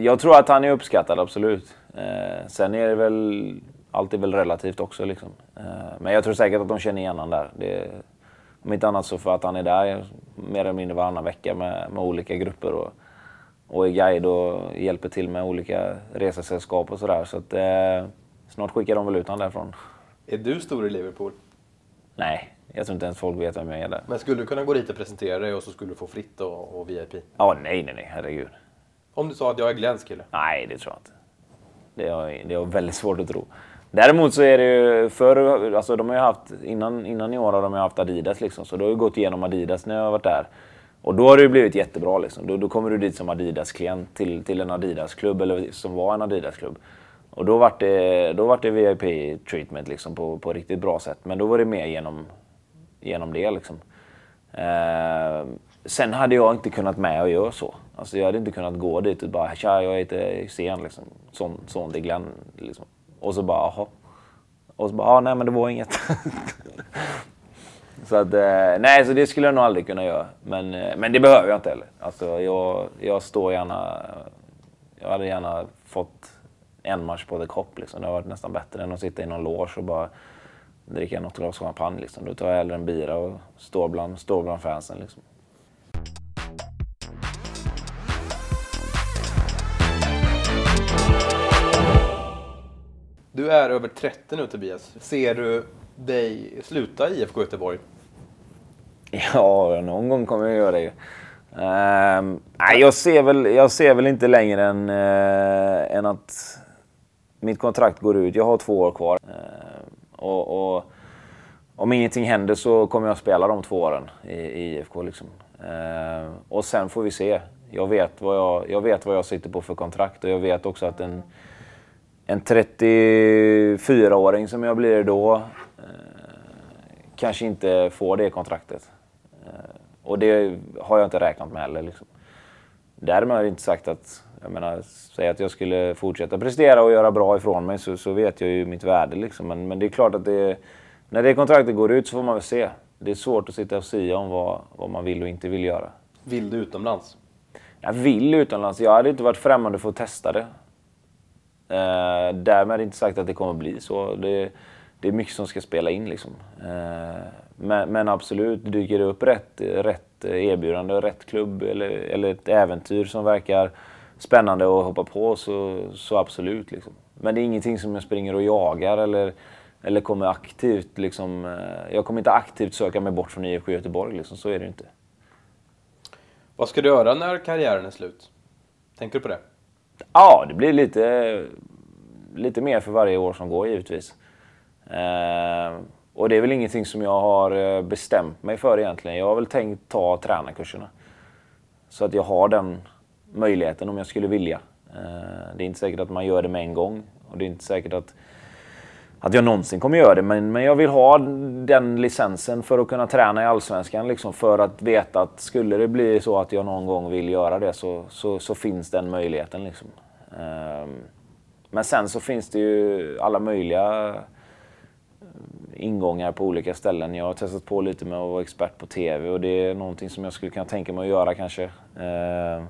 jag tror att han är uppskattad, absolut. Eh, sen är det väl alltid väl relativt också. Liksom. men jag tror säkert att de känner igen honom där. Det, om inte annat så för att han är där mer eller mindre varannan vecka med, med olika grupper och, och är guide och hjälper till med olika resesällskap och sådär. Så att eh, snart skickar de väl ut honom därifrån. Är du stor i Liverpool? Nej, jag tror inte ens folk vet vem jag är där. Men skulle du kunna gå dit och presentera dig och så skulle du få fritt och, och VIP? Ja, nej, nej, nej, herregud. Om du sa att jag är Glenns kille? Nej, det tror jag inte. Det är, det är väldigt svårt att tro. Däremot så är det ju förr, alltså de har ju haft, innan, innan i år har de ju haft Adidas liksom, så då har ju gått igenom Adidas när jag har varit där. Och då har det ju blivit jättebra liksom. Då, då kommer du dit som Adidas-klient till, till en Adidas-klubb, eller som var en Adidas-klubb. Och då var det, då det VIP-treatment liksom på, på riktigt bra sätt. Men då var det mer genom, genom det liksom. Eh, sen hade jag inte kunnat med och göra så. Alltså jag hade inte kunnat gå dit och bara “Tja, jag heter Hysén, liksom. son, son till Glenn”. Liksom. Och så bara, jaha. Och så bara, ah, nej men det var inget. så att, eh, nej så det skulle jag nog aldrig kunna göra. Men, eh, men det behöver jag inte heller. Alltså jag, jag står gärna, jag hade gärna fått en match på The Cop liksom. Det har varit nästan bättre än att sitta i någon loge och bara dricka något glas champagne liksom. Då tar jag hellre en bira och står bland, står bland fansen liksom. Du är över 30 nu Tobias. Ser du dig sluta i IFK Göteborg? Ja, någon gång kommer jag göra det. Uh, nej, jag ser, väl, jag ser väl inte längre än, uh, än att mitt kontrakt går ut. Jag har två år kvar. Uh, och, och, om ingenting händer så kommer jag spela de två åren i, i IFK. Liksom. Eh, och sen får vi se. Jag vet, vad jag, jag vet vad jag sitter på för kontrakt och jag vet också att en, en 34-åring som jag blir då eh, kanske inte får det kontraktet. Eh, och det har jag inte räknat med heller. Liksom. Därmed har jag inte sagt att, jag menar, säg att jag skulle fortsätta prestera och göra bra ifrån mig så, så vet jag ju mitt värde. Liksom. Men, men det är klart att det, när det kontraktet går ut så får man väl se. Det är svårt att sitta och säga om vad, vad man vill och inte vill göra. Vill du utomlands? Jag vill utomlands. Jag hade inte varit främmande för att testa det. Eh, därmed inte sagt att det kommer bli så. Det, det är mycket som ska spela in. Liksom. Eh, men, men, absolut, dyker det upp rätt, rätt erbjudande, rätt klubb eller, eller ett äventyr som verkar spännande att hoppa på så, så absolut. Liksom. Men det är ingenting som jag springer och jagar eller, eller kommer aktivt. Liksom, eh, jag kommer inte aktivt söka mig bort från IFK Göteborg. Liksom. Så är det inte. Vad ska du göra när karriären är slut? Tänker du på det? Ja, det blir lite, lite mer för varje år som går givetvis. Eh, och det är väl ingenting som jag har eh, bestämt mig för egentligen. Jag har väl tänkt ta tränarkurserna. Så att jag har den möjligheten om jag skulle vilja. Eh, det är inte säkert att man gör det med en gång. Och det är inte säkert att att jag någonsin kommer göra det. Men, men jag vill ha den licensen för att kunna träna i Allsvenskan. Liksom, för att veta att skulle det bli så att jag någon gång vill göra det så, så, så finns den möjligheten. Liksom. Ehm, men sen så finns det ju alla möjliga eh, ingångar på olika ställen. Jag har testat på lite med att vara expert på TV och det är någonting som jag skulle kunna tänka mig att göra kanske. Ehm,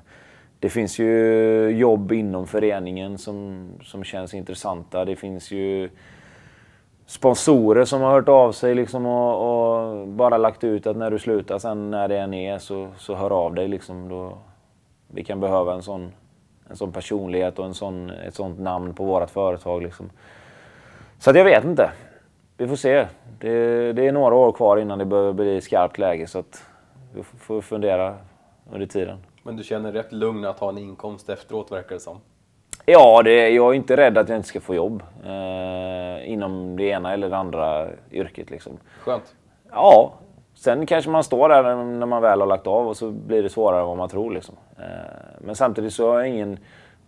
det finns ju jobb inom föreningen som, som känns intressanta. Det finns ju sponsorer som har hört av sig liksom och, och, bara lagt ut att när du slutar sen när det än är så, så hör av dig. Liksom då, vi kan behöva en sån, en sån personlighet och en sån, ett sånt namn på vårt företag. Liksom. Så att jag vet inte. Vi får se. Det, det, är några år kvar innan det börjar bli skarpt läge så att vi får fundera under tiden. Men du känner rätt lugn att ha en inkomst efteråt verkar det som? Ja, det, jag är inte rädd att jag inte ska få jobb eh, inom det ena eller det andra yrket. Liksom. Skönt. Ja. Sen kanske man står där när man väl har lagt av och så blir det svårare än vad man tror. Liksom. Eh, men samtidigt så har jag ingen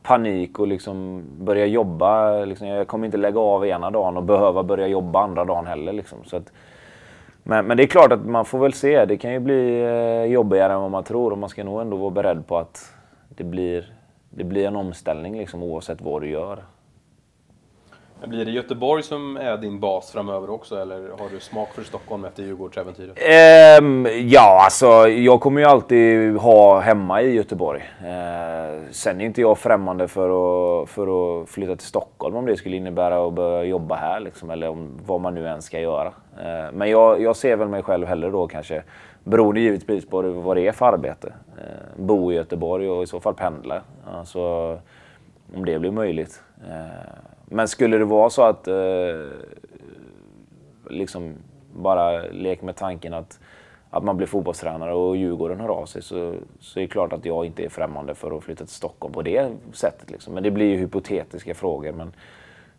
panik och liksom börja jobba. Liksom, jag kommer inte lägga av ena dagen och behöva börja jobba andra dagen heller. Liksom. Så att, men, men, det är klart att man får väl se. Det kan ju bli eh, jobbigare än vad man tror och man ska nog ändå vara beredd på att det blir det blir en omställning liksom, oavsett vad du gör. Men blir det Göteborg som är din bas framöver också eller har du smak för Stockholm efter Djurgårdsäventyret? Um, ja, alltså jag kommer ju alltid ha hemma i Göteborg. Uh, sen är inte jag främmande för att, för att flytta till Stockholm om det skulle innebära att börja jobba här liksom, eller om, vad man nu än ska göra. Uh, men jag, jag ser väl mig själv hellre då kanske Beroende givetvis på vad det är för arbete. uh, bo i Göteborg och i så fall pendla. Alltså, om det blir möjligt. Men skulle det vara så att eh, liksom bara lek med tanken att, att man blir fotbollstränare och Djurgården hör av sig så, så är det klart att jag inte är främmande för att flytta till Stockholm på det sättet. Liksom. Men det blir ju hypotetiska frågor. Men,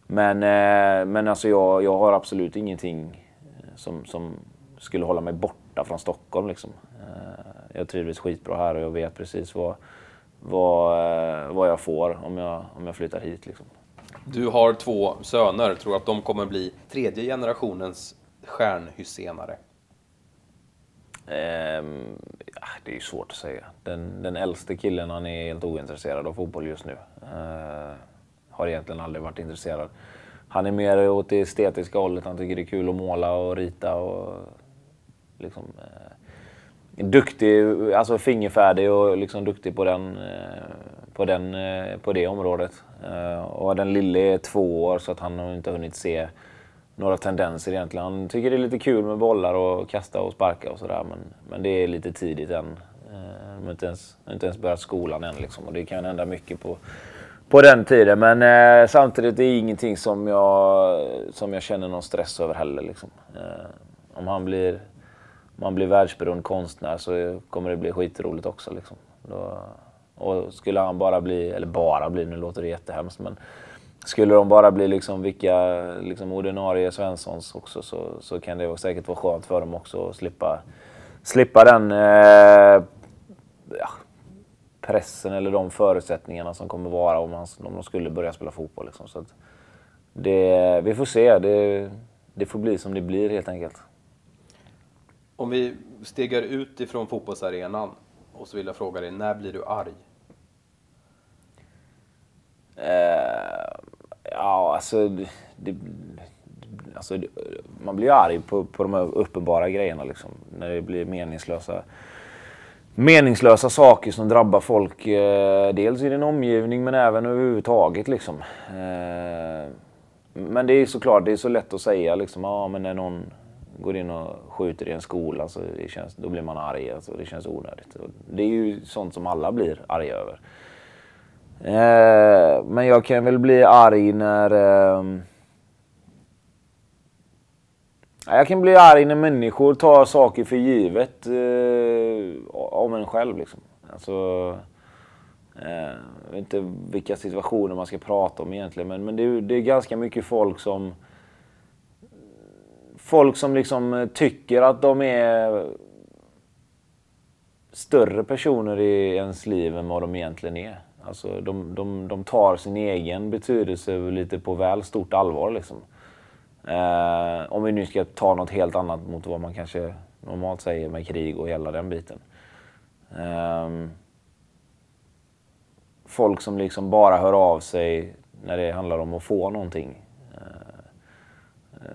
men, eh, men alltså jag, jag har absolut ingenting eh, som, som skulle hålla mig borta borta från Stockholm. Liksom. Eh, jag trivs skitbra här och jag vet precis vad, vad, eh, vad jag får om jag, om jag flyttar hit. Liksom. Du har två söner. Tror att de kommer bli tredje generationens stjärnhysenare? Um, ehm, det är ju svårt att säga. Den, den äldste killen han är helt ointresserad av fotboll just nu. Uh, har egentligen aldrig varit intresserad. Han är mer åt det estetiska hållet. Han tycker det är kul att måla och rita och liksom, eh, duktig, alltså fingerfärdig och liksom duktig på, den, eh, på, den, eh, på det området. Eh, och den lille är två år så att han har inte hunnit se några tendenser egentligen. Han tycker det är lite kul med bollar och kasta och sparka och sådär men, men det är lite tidigt än. Eh, de har inte ens, inte ens börjat skolan än liksom, och det kan hända mycket på, på den tiden. Men eh, samtidigt är det ingenting som jag, som jag känner någon stress över heller. Liksom. Eh, om han blir man blir världsberömd konstnär så kommer det bli skitroligt också. Liksom. Då, och skulle han bara bli, eller bara bli, nu låter det jättehemskt, men skulle de bara bli liksom vilka liksom ordinarie Svenssons också så, så kan det säkert vara skönt för dem också att slippa, slippa den eh, ja, pressen eller de förutsättningarna som kommer vara om, man, om de skulle börja spela fotboll. Liksom. Så det, vi får se. Det, det får bli som det blir helt enkelt. Om vi stegar ut ifrån fotbollsarenan och så vill jag fråga dig, när blir du arg? Eh, ja, alltså, det, alltså... Man blir arg på, på de här uppenbara grejerna liksom. När det blir meningslösa meningslösa saker som drabbar folk. Eh, dels i din omgivning men även överhuvudtaget. Liksom. Eh, men det är såklart, det är så lätt att säga liksom, ah, men när någon går in och skjuter i en skola så det känns, då blir man arg. Alltså, det känns onödigt. Det är ju sånt som alla blir arga över. Eh, men jag kan väl bli arg när... Eh, jag kan bli arg när människor tar saker för givet eh, om en själv. Liksom. Alltså, eh, jag vet inte vilka situationer man ska prata om egentligen, men, men det, är, det är ganska mycket folk som folk som liksom tycker att de är större personer i ens liv än vad de egentligen är. Alltså de, de, de tar sin egen betydelse lite på väl stort allvar. Liksom. Eh, om vi nu ska ta något helt annat mot vad man kanske normalt säger med krig och hela den biten. Eh, folk som liksom bara hör av sig när det handlar om att få någonting. Eh, eh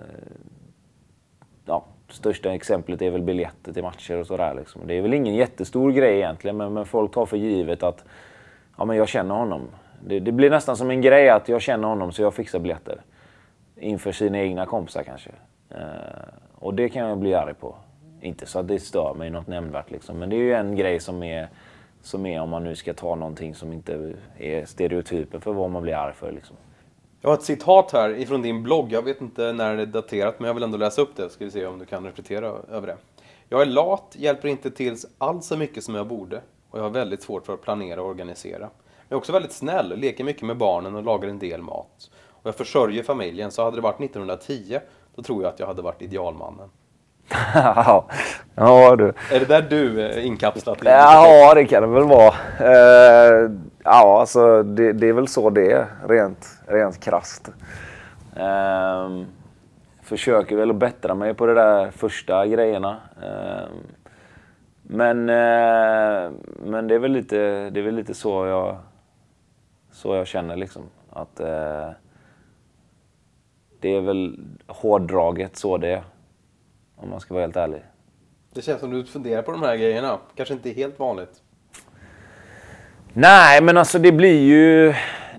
ja, största exemplet är väl biljetter till matcher och sådär. Liksom. Det är väl ingen jättestor grej egentligen, men, men folk tar för givet att ja, men jag känner honom. Det, det, blir nästan som en grej att jag känner honom så jag fixar biljetter. Inför sina egna kompisar kanske. Eh, och det kan jag bli arg på. Inte så att det stör mig något nämnvärt liksom. Men det är ju en grej som är, som är om man nu ska ta någonting som inte är stereotypen för vad man blir arg för. Liksom. Jag har ett citat här ifrån din blogg. Jag vet inte när det är daterat, men jag vill ändå läsa upp det. Ska vi se om du kan reflektera över det. Jag är lat, hjälper inte till alls så mycket som jag borde och jag har väldigt svårt för att planera och organisera. Men jag är också väldigt snäll, leker mycket med barnen och lagar en del mat. Och jag försörjer familjen, så hade det varit 1910, då tror jag att jag hade varit idealmannen. ja, du. Är det där du är eh, inkapslat? Ja, det kan det väl vara. Uh, ja, alltså det, det, är väl så det är, rent, rent krasst. Uh, försöker väl att bättra mig på de där första grejerna. Uh, men, uh, men det är väl lite, det är väl lite så, jag, så jag känner liksom. Att det är väl hårdraget så det är. Om man ska vara helt ärlig. Det känns som du funderar på de här grejerna. Kanske inte helt vanligt. Nej, men alltså det blir ju,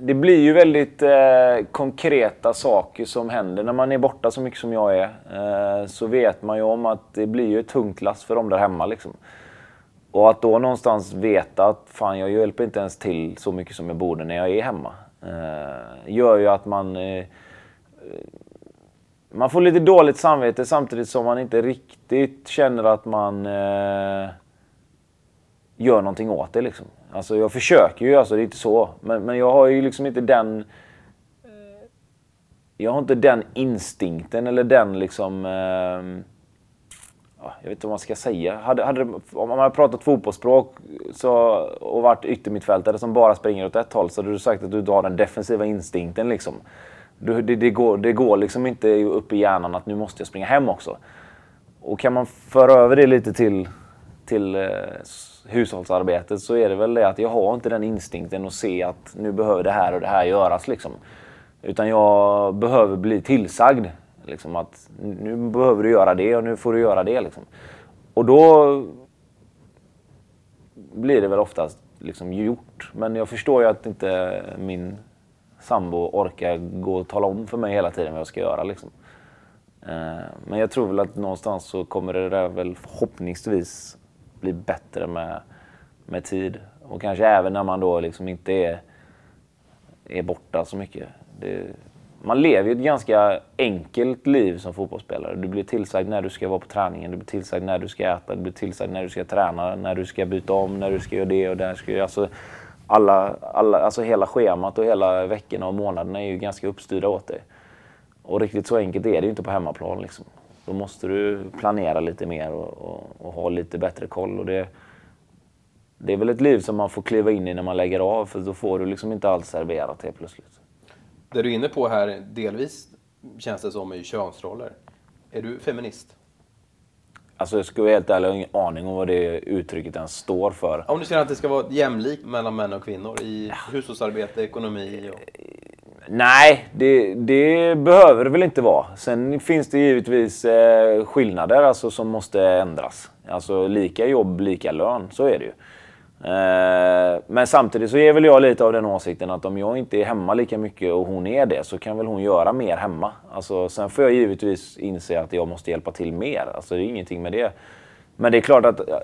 det blir ju väldigt eh, konkreta saker som händer när man är borta så mycket som jag är. Eh, så vet man ju om att det blir ju ett tungt lass för dem där hemma. Liksom. Och att då någonstans veta att fan, jag hjälper inte ens till så mycket som jag borde när jag är hemma. Eh, gör ju att man eh, eh man får lite dåligt samvete samtidigt som man inte riktigt känner att man eh, gör någonting åt det. Liksom. Alltså jag försöker ju, alltså det är inte så. Men, men jag har ju liksom inte den... Jag har inte den instinkten eller den liksom... Eh, jag vet inte vad man ska säga. Hade, hade, om man hade pratat fotbollsspråk så, och varit yttermittfältare som bara springer åt ett håll så hade du sagt att du har den defensiva instinkten. Liksom. Det, det, går, det går liksom inte upp i hjärnan att nu måste jag springa hem också. Och kan man föra över det lite till, till eh, hushållsarbetet så är det väl det att jag har inte den instinkten att se att nu behöver det här och det här göras. Liksom. Utan jag behöver bli tillsagd. Liksom, att nu behöver du göra det och nu får du göra det. Liksom. Och då blir det väl oftast liksom gjort. Men jag förstår ju att inte min sambo orkar gå och tala om för mig hela tiden vad jag ska göra. Liksom. Eh, men jag tror väl att någonstans så kommer det där väl förhoppningsvis bli bättre med, med tid. Och kanske även när man då liksom inte är, är borta så mycket. Det, man lever ju ett ganska enkelt liv som fotbollsspelare. Du blir tillsagd när du ska vara på träningen, du blir tillsagd när du ska äta, du blir tillsagd när du ska träna, när du ska byta om, när du ska göra det och det. Ska, alltså, alla, alla, alltså hela schemat och hela veckorna och månaderna är ju ganska uppstyrda åt dig. Och riktigt så enkelt är det ju inte på hemmaplan. Liksom. Då måste du planera lite mer och, och, och ha lite bättre koll. Och det, det är väl ett liv som man får kliva in i när man lägger av för då får du liksom inte allt serverat helt plötsligt. Det du är inne på här, delvis känns det som, är könsroller. Är du feminist? Alltså jag ska vara helt ärlig, jag har ingen aning om vad det uttrycket ens står för. Om du säger att det ska vara jämlikt mellan män och kvinnor i hushållsarbete, ekonomi och... Nej, det, det behöver det väl inte vara. Sen finns det givetvis eh, skillnader alltså, som måste ändras. Alltså lika jobb, lika lön. Så är det ju. Eh, men samtidigt så är väl jag lite av den åsikten att om jag inte är hemma lika mycket och hon är det så kan väl hon göra mer hemma. Alltså, sen får jag givetvis inse att jag måste hjälpa till mer. Alltså, det är ingenting med det. Men det är klart att eh,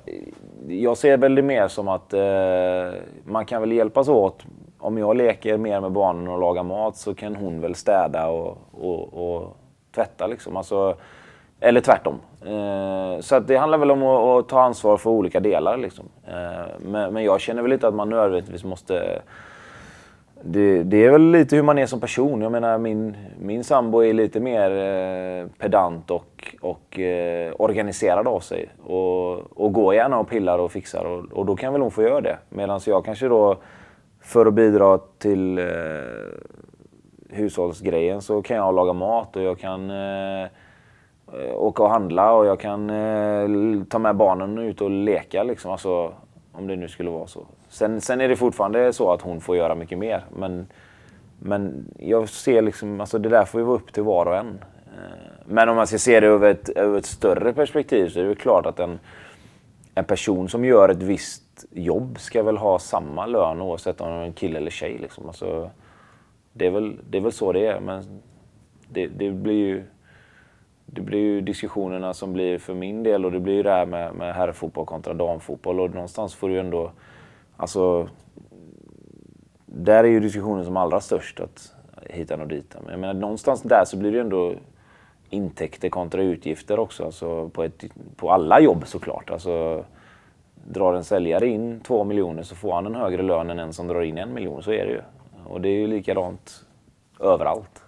jag ser väl det mer som att eh, man kan väl hjälpas åt. Om jag leker mer med barnen och lagar mat så kan hon väl städa och, och, och tvätta. Liksom. Alltså, eller tvärtom. Eh, så att det handlar väl om att, att, ta ansvar för olika delar. Liksom. Eh, men, men, jag känner väl inte att man nödvändigtvis måste... Det, det, är väl lite hur man är som person. Jag menar min, min sambo är lite mer eh, pedant och, och eh, organiserad av sig. Och, och går gärna och pillar och fixar och, och då kan väl hon få göra det. Medan jag kanske då, för att bidra till eh, hushållsgrejen så kan jag laga mat och jag kan eh, åka och handla och jag kan eh, ta med barnen ut och leka. Liksom. Alltså, om det nu skulle vara så. Sen, sen är det fortfarande så att hon får göra mycket mer. Men, men jag ser liksom, alltså det där får ju vara upp till var och en. Eh, men om man ska se det över ett, över ett större perspektiv så är det klart att en, en person som gör ett visst jobb ska väl ha samma lön oavsett om det är en kille eller tjej. Liksom. Alltså, det, är väl, det är väl så det är. Men det, det blir ju det blir ju diskussionerna som blir för min del och det blir ju det här med, med herrfotboll kontra damfotboll och någonstans får du ju ändå, alltså, där är ju diskussionen som allra störst att hitta och dit. Men jag menar, någonstans där så blir det ju ändå intäkter kontra utgifter också, alltså på, ett, på alla jobb såklart. Alltså, drar en säljare in två miljoner så får han en högre lön än en som drar in en miljon, så är det ju. Och det är ju likadant överallt.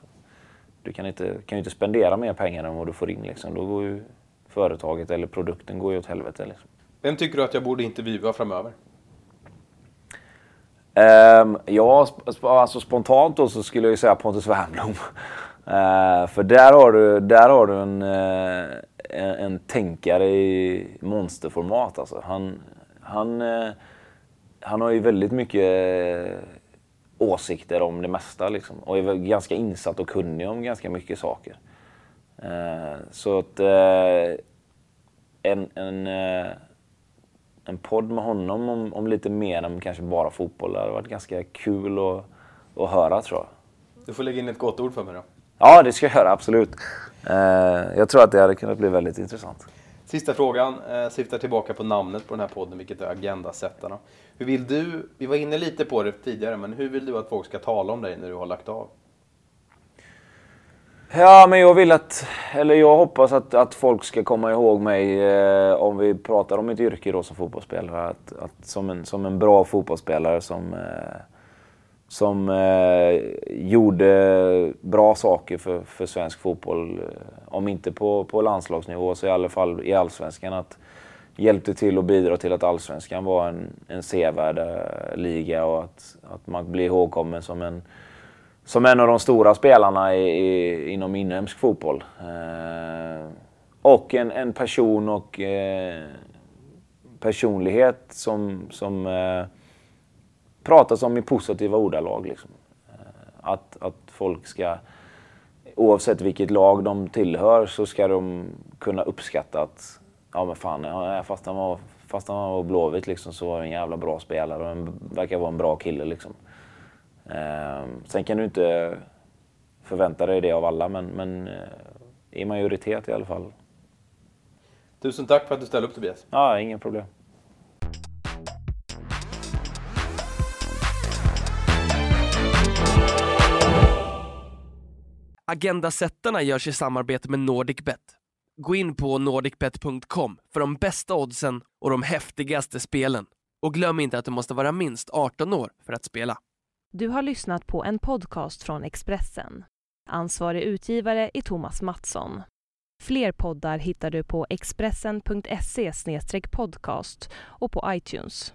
Du kan inte, kan ju inte spendera mer pengar än vad du får in. Liksom. Då går ju företaget eller produkten går ju åt helvete. Liksom. Vem tycker du att jag borde intervjua framöver? Um, ja, alltså spontant då så skulle jag ju säga Pontus Wernbloom. uh, för där har du, där har du en, uh, en, en, tänkare i monsterformat. Alltså. Han, han, uh, han har ju väldigt mycket åsikter om det mesta liksom. Och är ganska insatt och kunnig om ganska mycket saker. Eh, så att eh, en, en, eh, en podd med honom om, om, lite mer än kanske bara fotboll hade varit ganska kul att, att höra tror jag. Du får lägga in ett gott ord för mig då. Ja, det ska jag göra, absolut. Eh, jag tror att det hade kunnat bli väldigt intressant. Sista frågan eh, syftar tillbaka på namnet på den här podden, vilket är Agendasättarna. Hur vill du, vi var inne lite på det tidigare, men hur vill du att folk ska tala om dig när du har lagt av? Ja, men jag vill att, eller jag hoppas att, att folk ska komma ihåg mig eh, om vi pratar om mitt yrke då som fotbollsspelare. Att, att som, en, som en bra fotbollsspelare som eh, som eh, gjorde bra saker för, för svensk fotboll. Eh, om inte på, på landslagsnivå så i alla fall i allsvenskan. Att hjälpte till att bidra till att allsvenskan var en, en sevärd eh, liga och att, att man blir ihågkommen som en, som en av de stora spelarna i, i, inom inhemsk fotboll. Eh, och en, en person och eh, personlighet som, som eh, pratas om i positiva ordalag. Liksom. Eh, att, att folk ska, oavsett vilket lag de tillhör, så ska de kunna uppskatta att ja men fan, fast han var, fast han var Blåvitt liksom, så var det en jävla bra spelare och en, verkar vara en bra kille. Liksom. Eh, sen kan du inte förvänta dig det av alla, men, men eh, i majoritet i alla fall. Tusen tack för att du ställde upp Tobias. Ja, inga problem. Agendasättarna görs i samarbete med NordicBet. Gå in på nordicbet.com för de bästa oddsen och de häftigaste spelen. Och glöm inte att du måste vara minst 18 år för att spela. Du har lyssnat på en podcast från Expressen. Ansvarig utgivare är Thomas Mattsson. Fler poddar hittar du på expressen.se podcast och på iTunes.